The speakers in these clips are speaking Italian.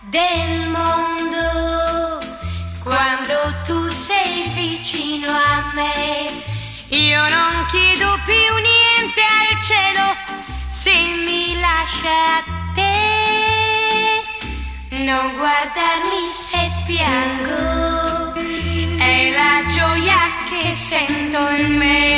del mondo quando tu sei vicino a me. Io non chiedo più niente al cielo se mi lascia te. Non guardarmi se piango, è la gioia che sento in me.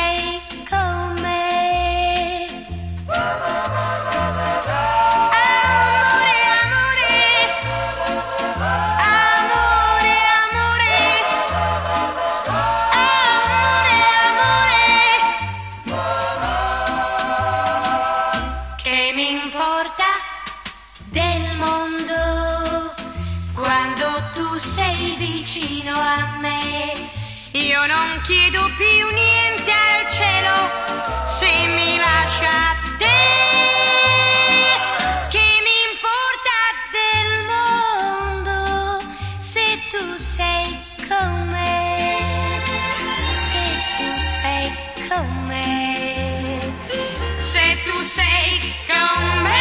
mondo quando tu sei vicino a me? Io non chiedo più niente al cielo se mi lascia te. Che mi importa del mondo se tu sei con me? Se tu sei con me? Se tu sei con me?